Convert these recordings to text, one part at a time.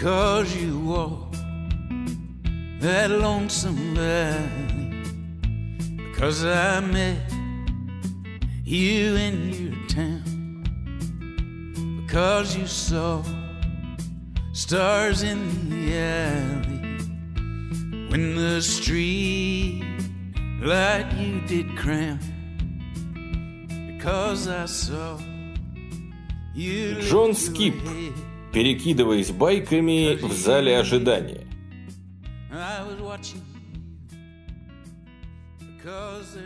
Because you walk that lonesome valley. Because I met you in your town. Because you saw stars in the alley. When the street light you did crown. Because I saw you Джон Скип, Перекидываясь байками в зале ожидания.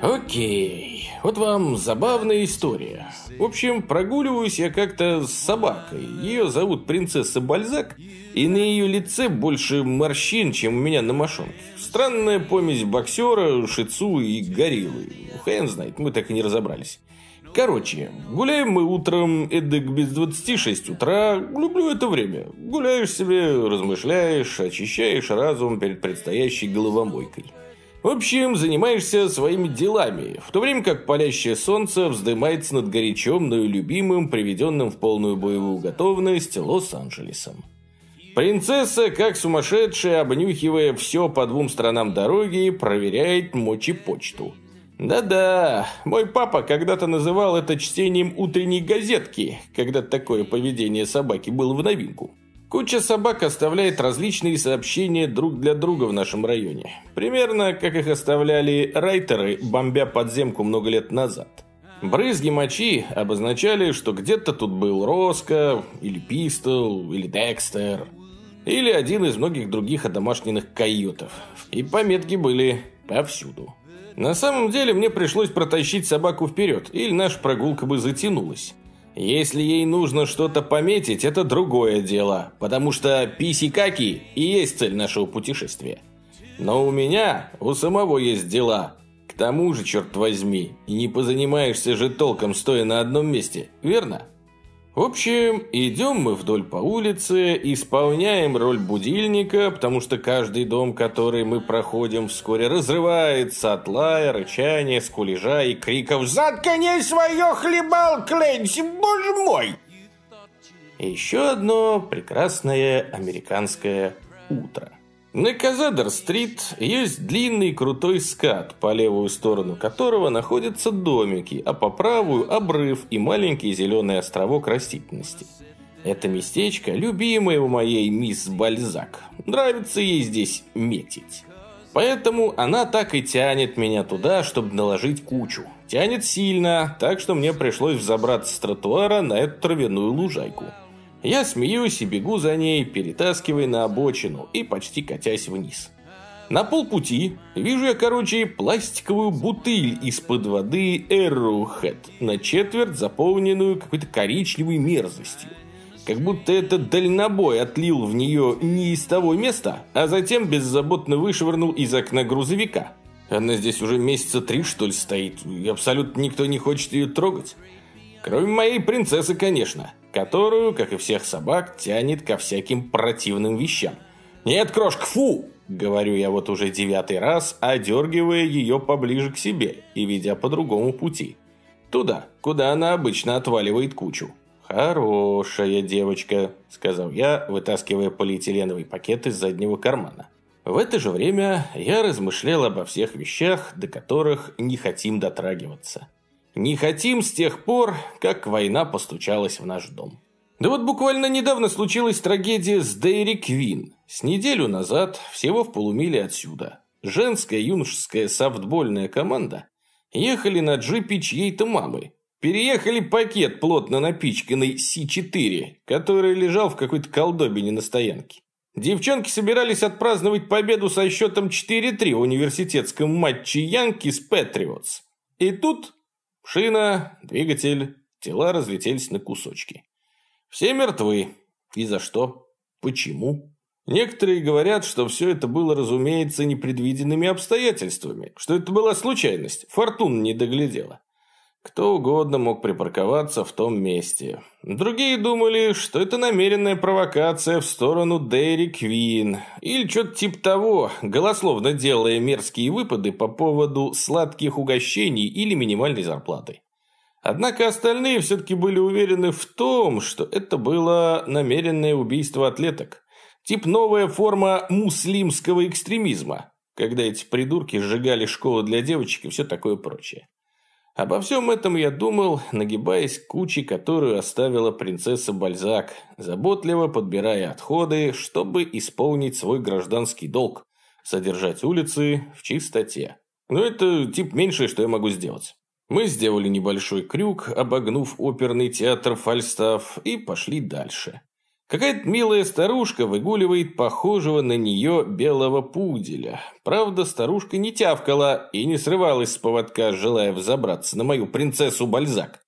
Окей, вот вам забавная история. В общем, прогуливаюсь я как-то с собакой. Ее зовут принцесса Бальзак, и на ее лице больше морщин, чем у меня на мошонке. Странная помесь боксера, шицу и гориллы. Хрен знает, мы так и не разобрались. Короче, гуляем мы утром эдак без 26 утра. Люблю это время. Гуляешь себе, размышляешь, очищаешь разум перед предстоящей головомойкой. В общем, занимаешься своими делами, в то время как палящее солнце вздымается над горячом, но и любимым, приведенным в полную боевую готовность Лос-Анджелесом. Принцесса, как сумасшедшая, обнюхивая все по двум сторонам дороги, проверяет мочи-почту. Да-да, мой папа когда-то называл это чтением утренней газетки, когда такое поведение собаки было в новинку. Куча собак оставляет различные сообщения друг для друга в нашем районе. Примерно как их оставляли райтеры, бомбя подземку много лет назад. Брызги мочи обозначали, что где-то тут был Роско, или Пистол, или Декстер, или один из многих других одомашненных койотов. И пометки были повсюду. На самом деле мне пришлось протащить собаку вперед, или наша прогулка бы затянулась. Если ей нужно что-то пометить, это другое дело, потому что писи-каки и есть цель нашего путешествия. Но у меня, у самого есть дела. К тому же, черт возьми, не позанимаешься же толком, стоя на одном месте, верно? В общем, идем мы вдоль по улице, исполняем роль будильника, потому что каждый дом, который мы проходим, вскоре разрывается от лая, рычания, скулежа и криков «Заткни свое хлебал, Клэнси, боже мой!» Еще одно прекрасное американское утро. На Казадер-стрит есть длинный крутой скат, по левую сторону которого находятся домики, а по правую – обрыв и маленький зеленый островок растительности. Это местечко – любимое у моей мисс Бальзак. Нравится ей здесь метить. Поэтому она так и тянет меня туда, чтобы наложить кучу. Тянет сильно, так что мне пришлось взобраться с тротуара на эту травяную лужайку. Я смеюсь и бегу за ней, перетаскивая на обочину и почти катясь вниз. На полпути вижу я, короче, пластиковую бутыль из-под воды Arrowhead, на четверть заполненную какой-то коричневой мерзостью. Как будто этот дальнобой отлил в нее не из того места, а затем беззаботно вышвырнул из окна грузовика. Она здесь уже месяца три, что ли, стоит, и абсолютно никто не хочет ее трогать. Кроме моей принцессы, конечно которую, как и всех собак, тянет ко всяким противным вещам. «Нет, крошка, фу!» – говорю я вот уже девятый раз, одергивая ее поближе к себе и ведя по другому пути. Туда, куда она обычно отваливает кучу. «Хорошая девочка», – сказал я, вытаскивая полиэтиленовый пакет из заднего кармана. В это же время я размышлял обо всех вещах, до которых не хотим дотрагиваться. Не хотим с тех пор, как война постучалась в наш дом. Да вот буквально недавно случилась трагедия с Дейри Квин. С неделю назад, всего в полумиле отсюда, женская юношеская софтбольная команда ехали на джипе чьей-то мамы. Переехали пакет, плотно напичканный Си-4, который лежал в какой-то колдобине на стоянке. Девчонки собирались отпраздновать победу со счетом 4-3 в университетском матче Янки с Патриотс. И тут Шина, двигатель, тела разлетелись на кусочки. Все мертвы. И за что? Почему? Некоторые говорят, что все это было, разумеется, непредвиденными обстоятельствами, что это была случайность, фортуна не доглядела. Кто угодно мог припарковаться в том месте. Другие думали, что это намеренная провокация в сторону Дэри Квин. Или что-то типа того, голословно делая мерзкие выпады по поводу сладких угощений или минимальной зарплаты. Однако остальные все-таки были уверены в том, что это было намеренное убийство атлеток. Тип новая форма муслимского экстремизма, когда эти придурки сжигали школу для девочек и все такое прочее. Обо всем этом я думал, нагибаясь к куче, которую оставила принцесса Бальзак, заботливо подбирая отходы, чтобы исполнить свой гражданский долг – содержать улицы в чистоте. Но это тип меньшее, что я могу сделать. Мы сделали небольшой крюк, обогнув оперный театр Фальстаф, и пошли дальше. Какая-то милая старушка выгуливает похожего на нее белого пуделя. Правда, старушка не тявкала и не срывалась с поводка, желая взобраться на мою принцессу Бальзак.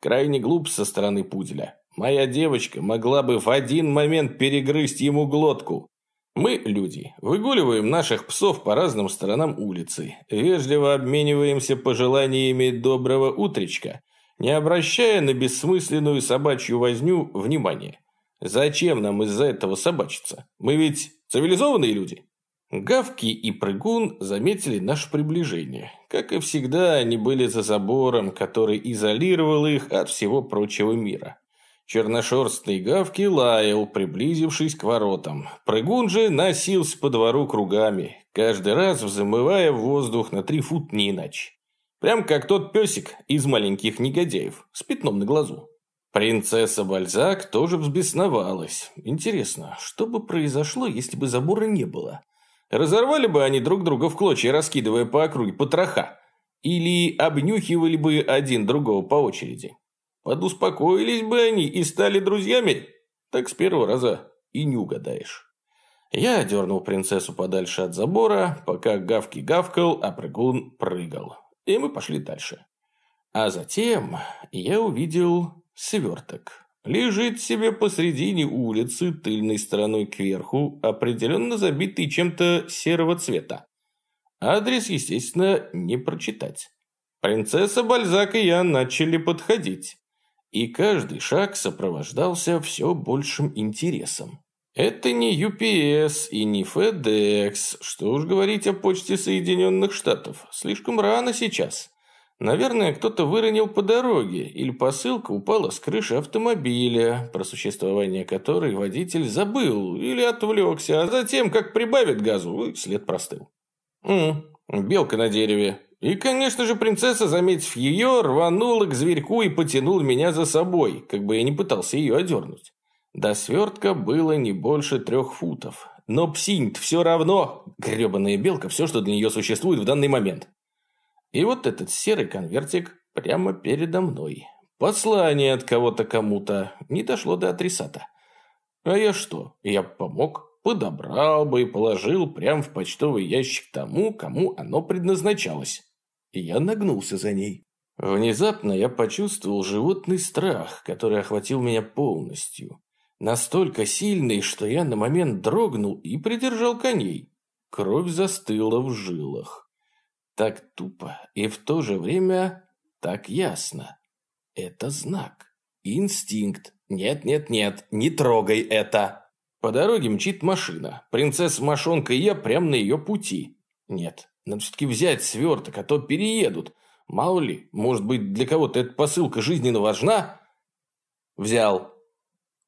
Крайне глуп со стороны пуделя. Моя девочка могла бы в один момент перегрызть ему глотку. Мы, люди, выгуливаем наших псов по разным сторонам улицы, вежливо обмениваемся пожеланиями доброго утречка, не обращая на бессмысленную собачью возню внимания. Зачем нам из-за этого собачиться? Мы ведь цивилизованные люди. Гавки и Прыгун заметили наше приближение. Как и всегда, они были за забором, который изолировал их от всего прочего мира. Черношерстный Гавки лаял, приблизившись к воротам. Прыгун же носился по двору кругами, каждый раз взмывая в воздух на три фут не иначе. Прям как тот песик из маленьких негодяев с пятном на глазу. Принцесса Бальзак тоже взбесновалась. Интересно, что бы произошло, если бы забора не было? Разорвали бы они друг друга в клочья, раскидывая по округе потроха? Или обнюхивали бы один другого по очереди? Подуспокоились бы они и стали друзьями? Так с первого раза и не угадаешь. Я дернул принцессу подальше от забора, пока Гавки гавкал, а прыгун прыгал. И мы пошли дальше. А затем я увидел Сверток. Лежит себе посредине улицы, тыльной стороной кверху, определенно забитый чем-то серого цвета. Адрес, естественно, не прочитать. Принцесса Бальзак и я начали подходить. И каждый шаг сопровождался все большим интересом. Это не UPS и не FedEx, что уж говорить о почте Соединенных Штатов. Слишком рано сейчас. Наверное, кто-то выронил по дороге, или посылка упала с крыши автомобиля, про существование которой водитель забыл или отвлекся, а затем, как прибавит газу, след простыл. М -м, белка на дереве. И, конечно же, принцесса, заметив ее, рванула к зверьку и потянула меня за собой, как бы я не пытался ее одернуть. До свертка было не больше трех футов. Но псинь все равно, гребаная белка, все, что для нее существует в данный момент. И вот этот серый конвертик прямо передо мной. Послание от кого-то кому-то. Не дошло до адресата. А я что? Я помог, подобрал бы и положил прямо в почтовый ящик тому, кому оно предназначалось. И я нагнулся за ней. Внезапно я почувствовал животный страх, который охватил меня полностью. Настолько сильный, что я на момент дрогнул и придержал коней. Кровь застыла в жилах. Так тупо и в то же время так ясно. Это знак. Инстинкт. Нет-нет-нет, не трогай это. По дороге мчит машина. Принцесса-мошонка и я прямо на ее пути. Нет, надо все-таки взять сверток, а то переедут. Мало ли, может быть, для кого-то эта посылка жизненно важна? Взял.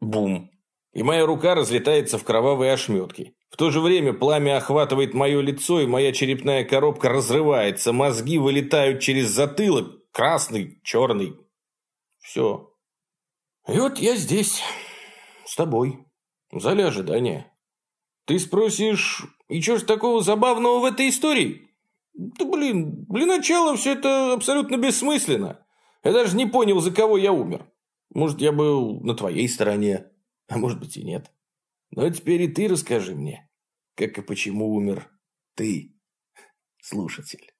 Бум. И моя рука разлетается в кровавые ошметки. В то же время пламя охватывает мое лицо, и моя черепная коробка разрывается, мозги вылетают через затылок, красный, черный. Все. И вот я здесь, с тобой, в зале ожидания. Ты спросишь, и что ж такого забавного в этой истории? Да блин, для начала все это абсолютно бессмысленно. Я даже не понял, за кого я умер. Может, я был на твоей стороне, а может быть и нет. Но теперь и ты расскажи мне, как и почему умер ты, слушатель.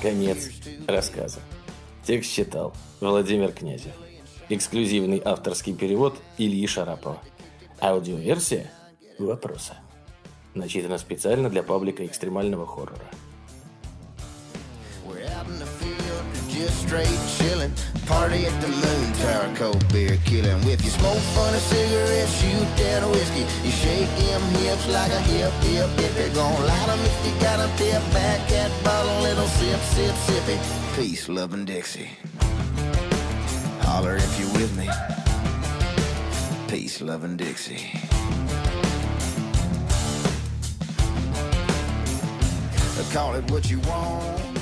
Конец рассказа. Текст читал Владимир Князев. Эксклюзивный авторский перевод Ильи Шарапова. Аудиоверсия вопроса. Начитана специально для паблика экстремального хоррора. You. You you. Holler if you're with me. Peace, love, and Dixie. Call it what you want.